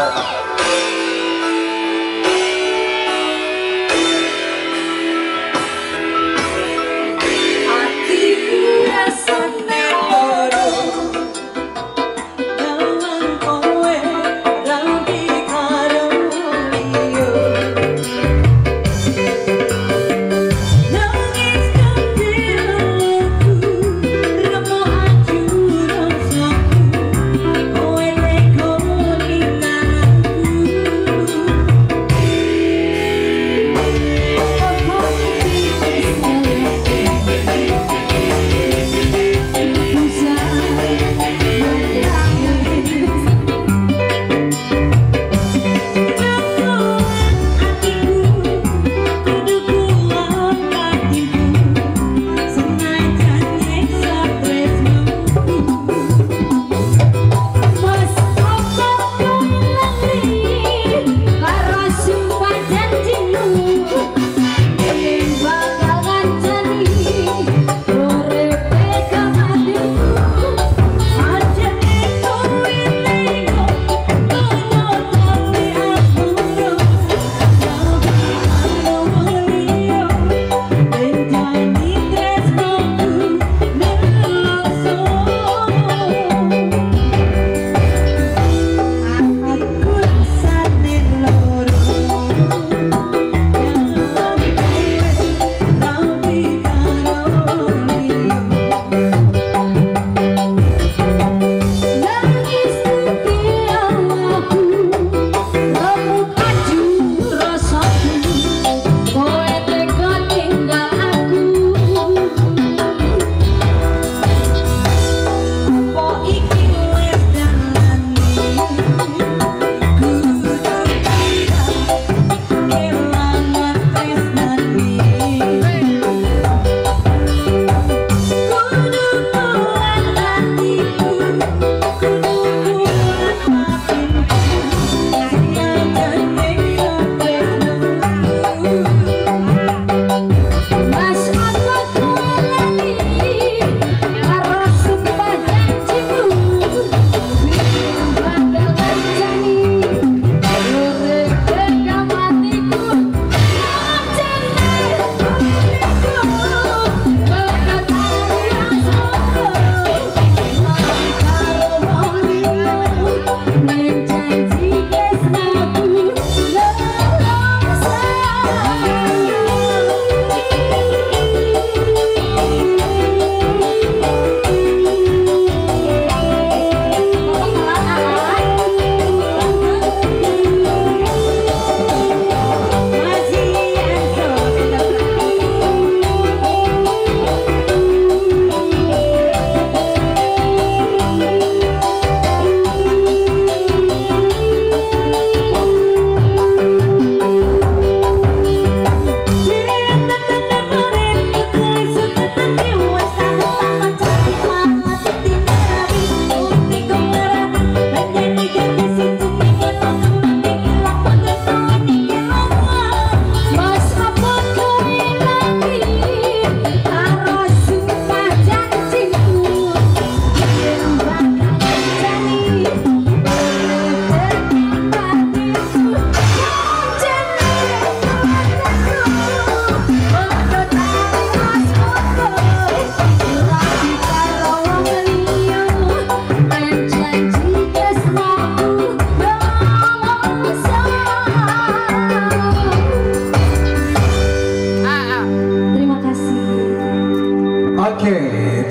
Bye.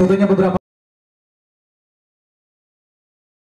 Tentunya beberapa